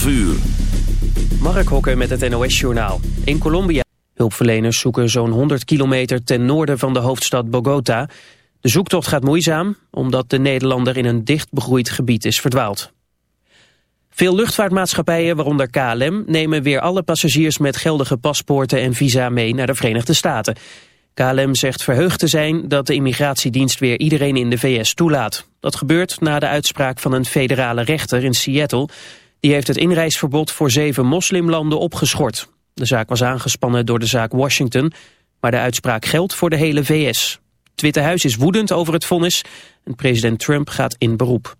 12 uur. Mark Hokker met het NOS-journaal. In Colombia hulpverleners zoeken zo'n 100 kilometer ten noorden van de hoofdstad Bogota. De zoektocht gaat moeizaam, omdat de Nederlander in een dicht begroeid gebied is verdwaald. Veel luchtvaartmaatschappijen, waaronder KLM, nemen weer alle passagiers met geldige paspoorten en visa mee naar de Verenigde Staten. KLM zegt verheugd te zijn dat de immigratiedienst weer iedereen in de VS toelaat. Dat gebeurt na de uitspraak van een federale rechter in Seattle. Die heeft het inreisverbod voor zeven moslimlanden opgeschort. De zaak was aangespannen door de zaak Washington, maar de uitspraak geldt voor de hele VS. Het Witte Huis is woedend over het vonnis en president Trump gaat in beroep.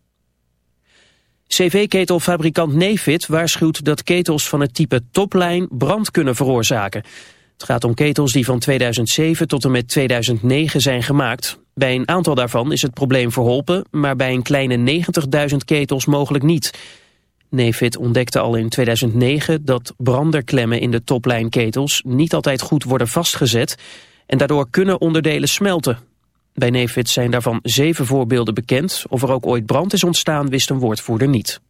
CV-ketelfabrikant Nefit waarschuwt dat ketels van het type topline brand kunnen veroorzaken. Het gaat om ketels die van 2007 tot en met 2009 zijn gemaakt. Bij een aantal daarvan is het probleem verholpen, maar bij een kleine 90.000 ketels mogelijk niet. Nefit ontdekte al in 2009 dat branderklemmen in de toplijnketels niet altijd goed worden vastgezet en daardoor kunnen onderdelen smelten. Bij Nefit zijn daarvan zeven voorbeelden bekend. Of er ook ooit brand is ontstaan wist een woordvoerder niet.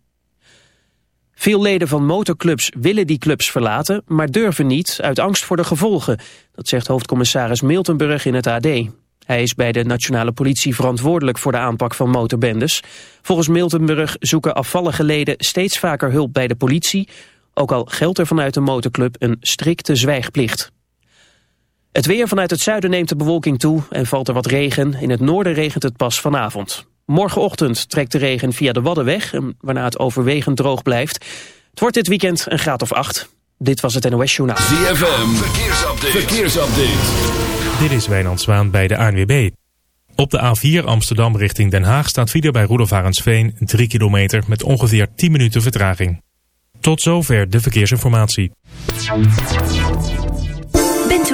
Veel leden van motorclubs willen die clubs verlaten, maar durven niet uit angst voor de gevolgen. Dat zegt hoofdcommissaris Miltenburg in het AD. Hij is bij de nationale politie verantwoordelijk voor de aanpak van motorbendes. Volgens Miltenburg zoeken afvallige leden steeds vaker hulp bij de politie. Ook al geldt er vanuit de motorclub een strikte zwijgplicht. Het weer vanuit het zuiden neemt de bewolking toe en valt er wat regen. In het noorden regent het pas vanavond. Morgenochtend trekt de regen via de Wadden weg, waarna het overwegend droog blijft. Het wordt dit weekend een graad of acht. Dit was het NOS Journaal. ZFM, verkeersupdate. verkeersupdate. Dit is Wijnand Zwaan bij de ANWB. Op de A4 Amsterdam richting Den Haag staat file bij Roelof 3 kilometer met ongeveer 10 minuten vertraging. Tot zover de verkeersinformatie.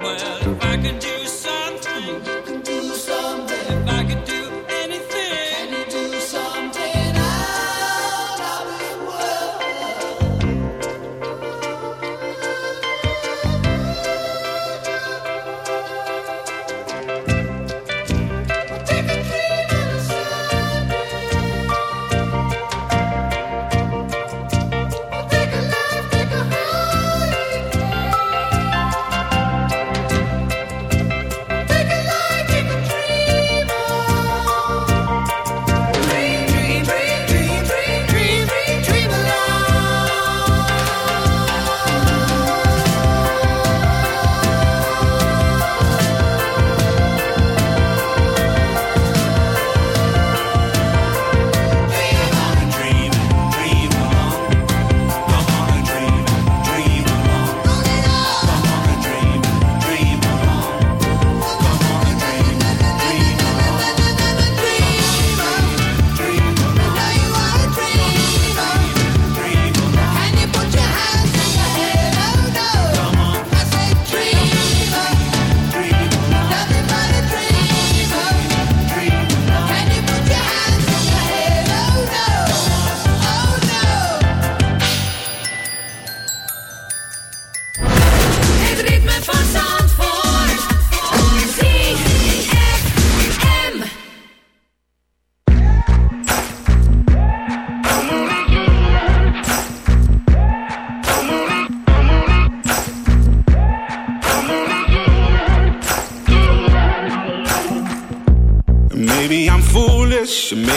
Well, if I can do something.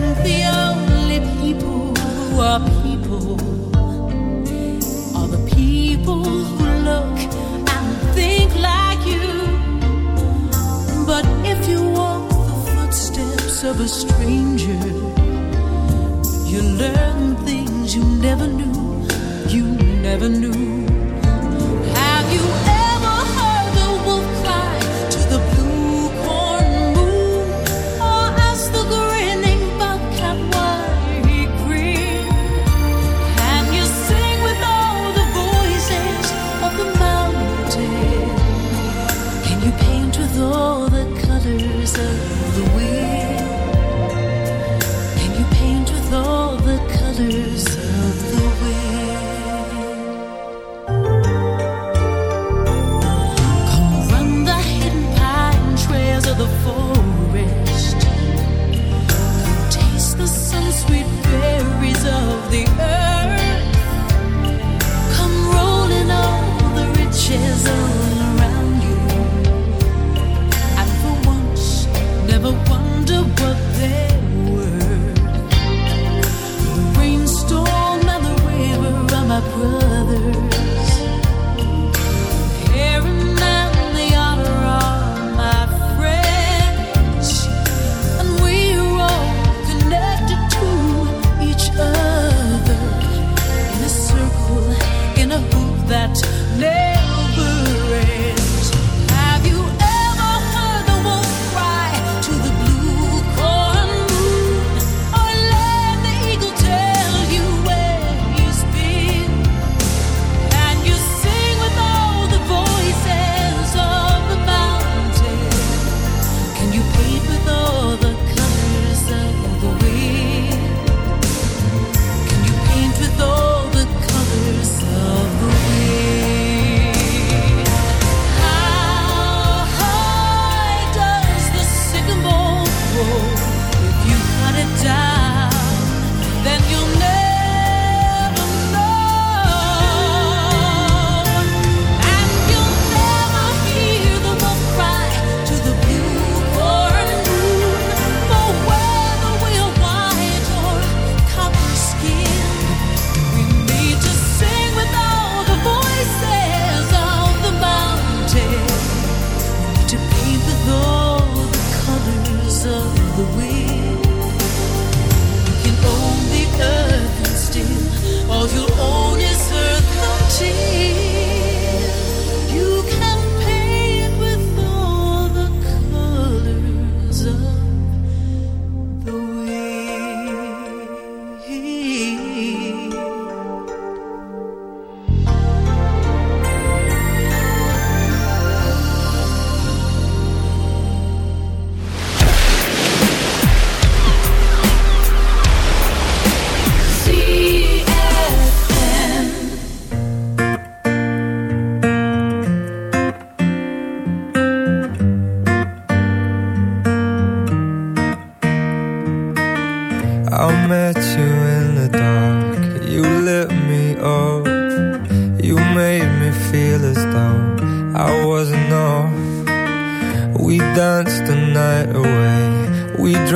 think the only people who are people are the people who look and think like you. But if you walk the footsteps of a stranger, you learn things you never knew, you never knew.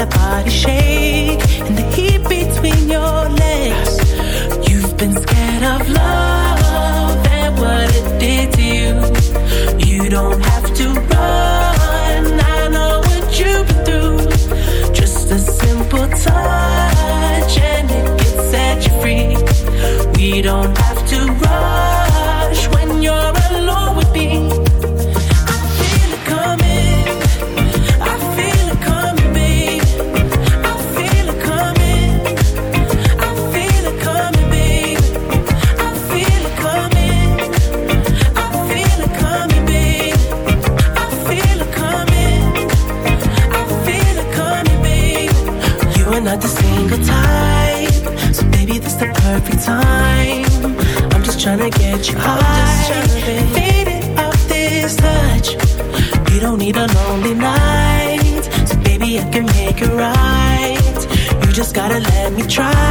that body shape. try.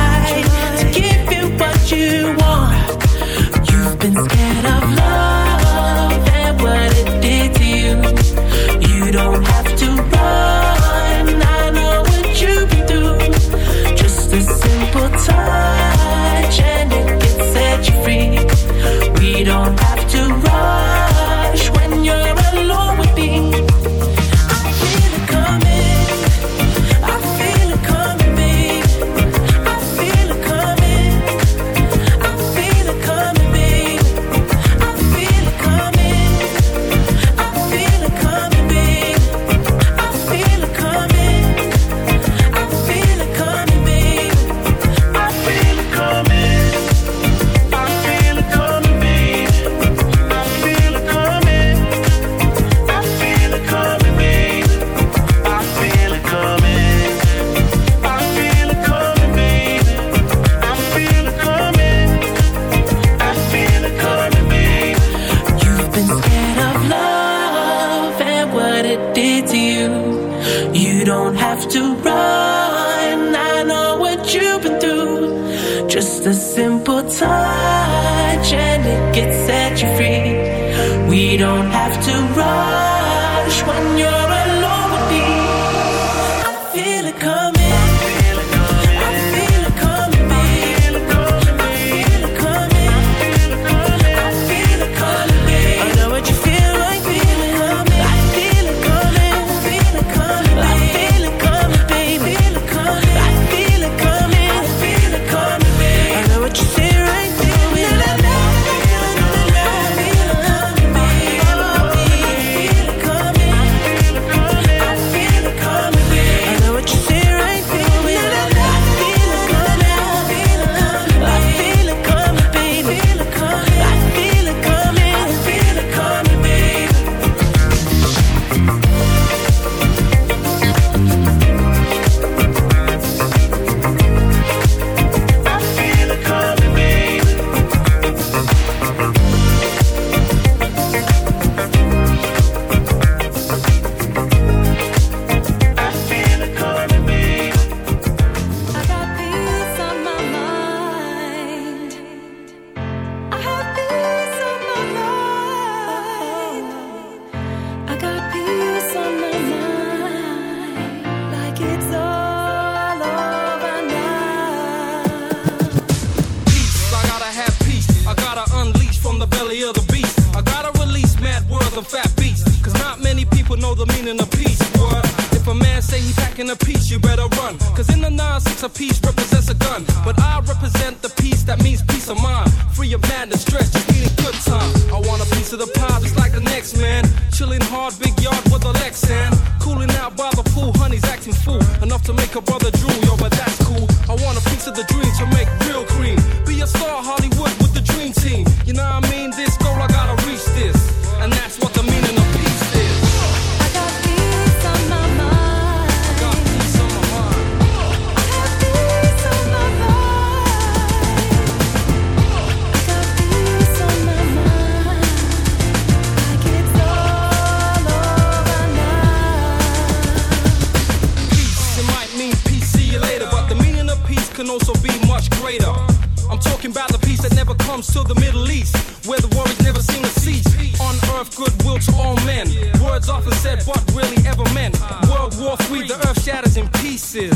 often said Buck really ever meant. World War III, the earth shatters in pieces.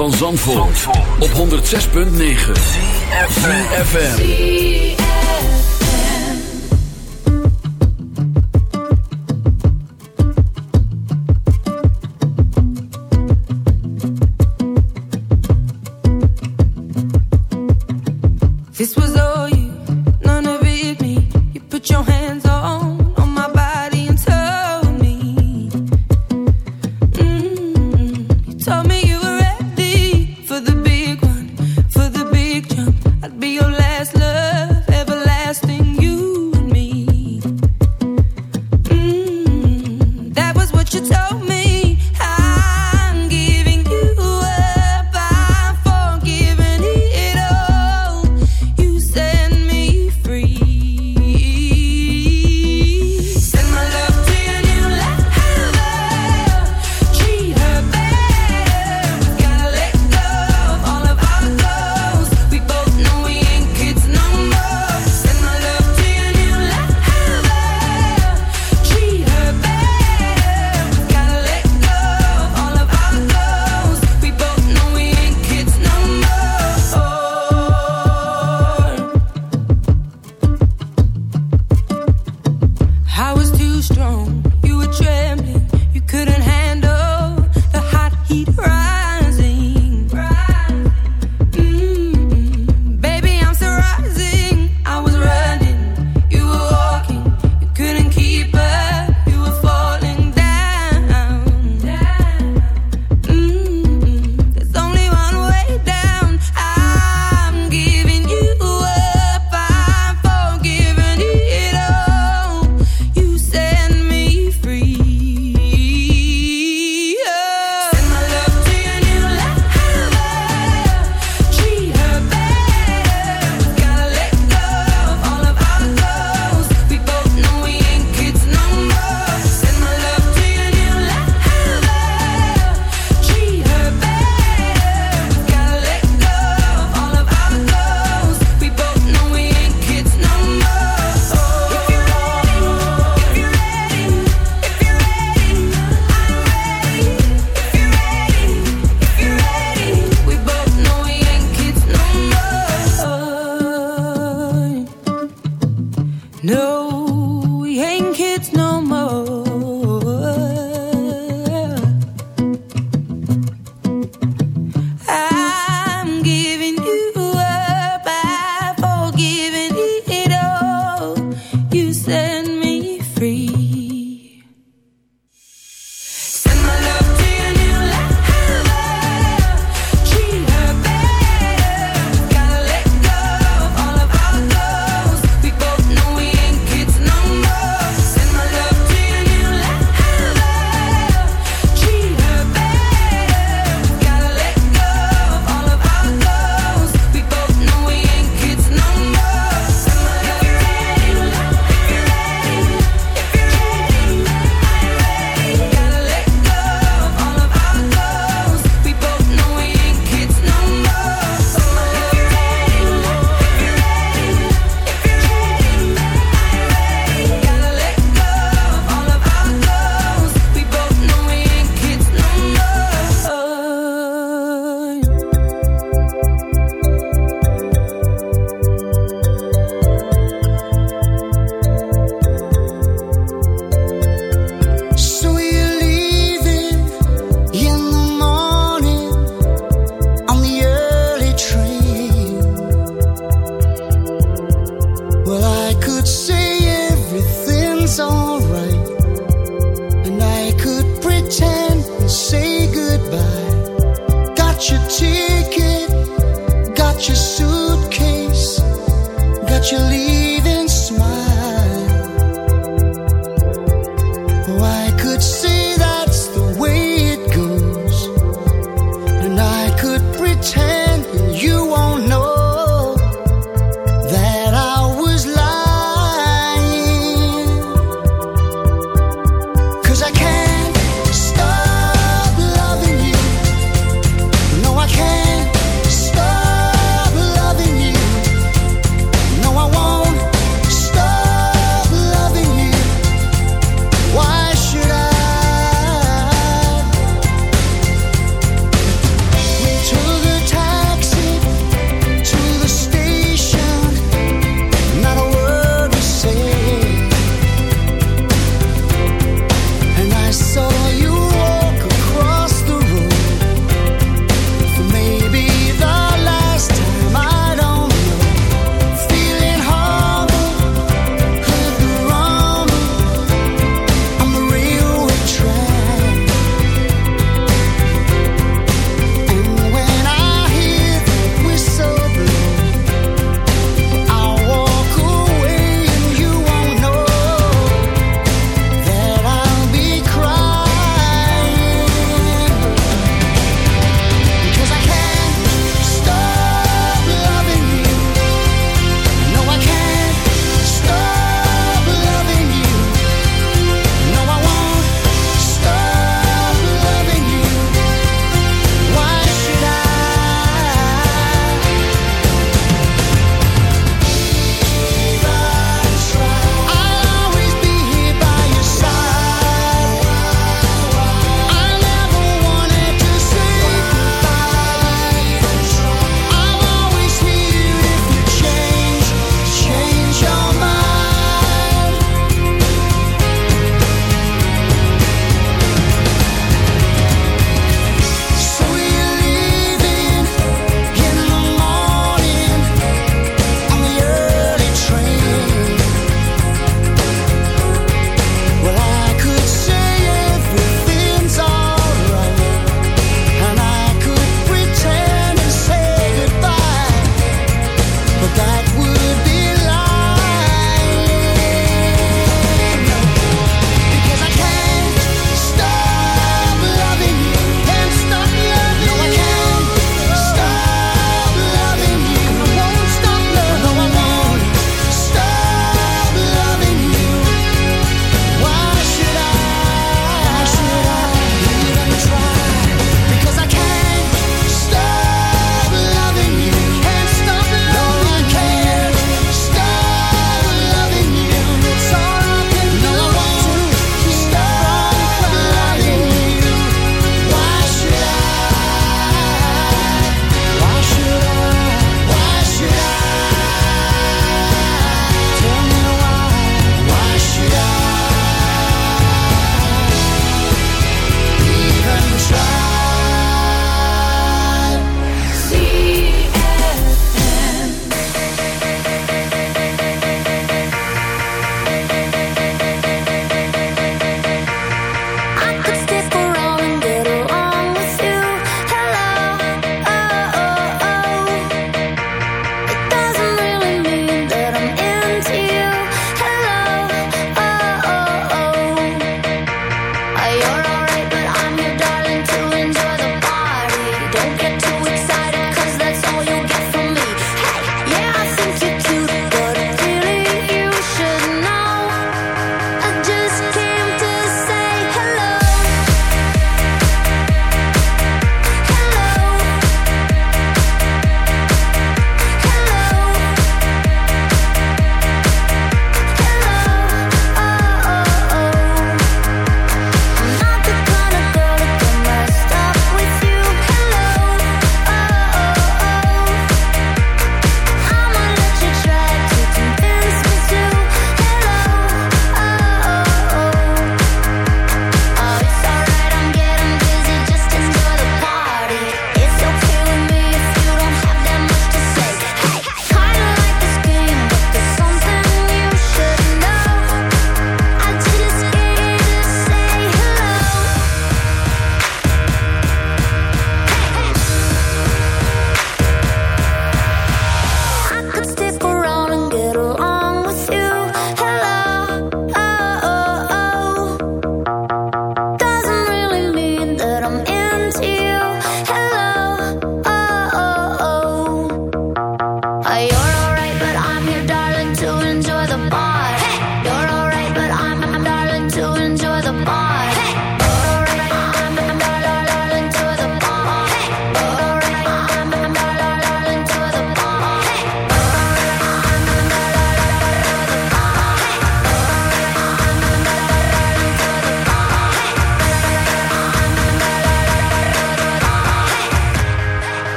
van Zandvoort, Zandvoort. op 106.9 CFFM This was all you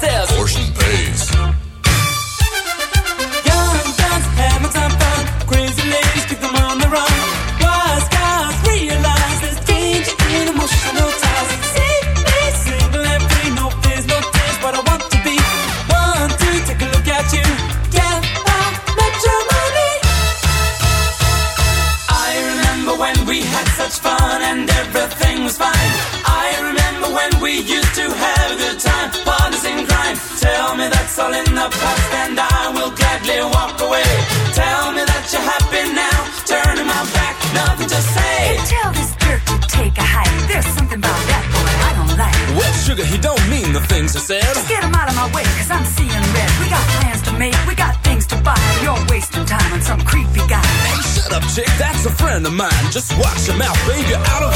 themselves. the mind. Just watch your mouth, baby, out of